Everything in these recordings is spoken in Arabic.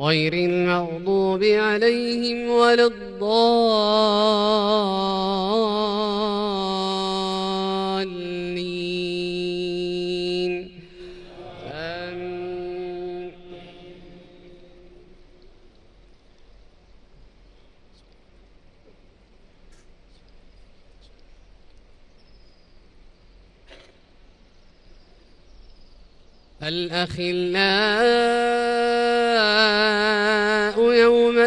غير المغضوب عليهم ولا الضالين. آمين. الأخلاء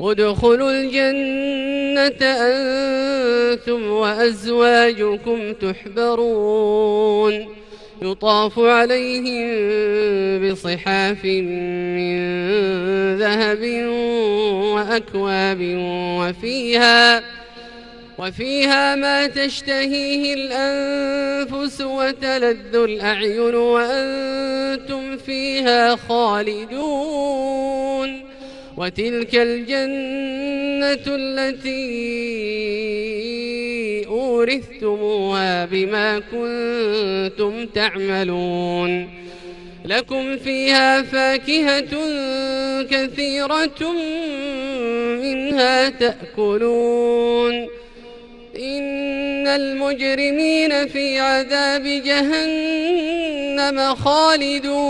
ادخلوا الجنة أنتم وأزواجكم تحبرون. يطاف عليهم بصحاف من ذهب وأكواب وفيها وفيها ما تشتهيه الأنفس وتلذ الأعين وأنتم فيها خالدون. وتلك الجنة التي أورثتموها بما كنتم تعملون. لكم فيها فاكهة كثيرة منها تأكلون. إن المجرمين في عذاب جهنم خالدون.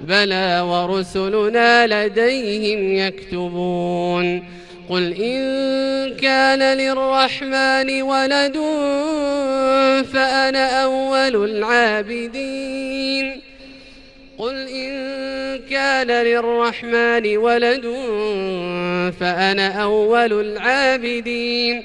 بلى ورسلنا لديهم يكتبون قل إن كان للرحمن ولد فأنا أول العابدين قل إن كان للرحمن ولد فأنا أول العابدين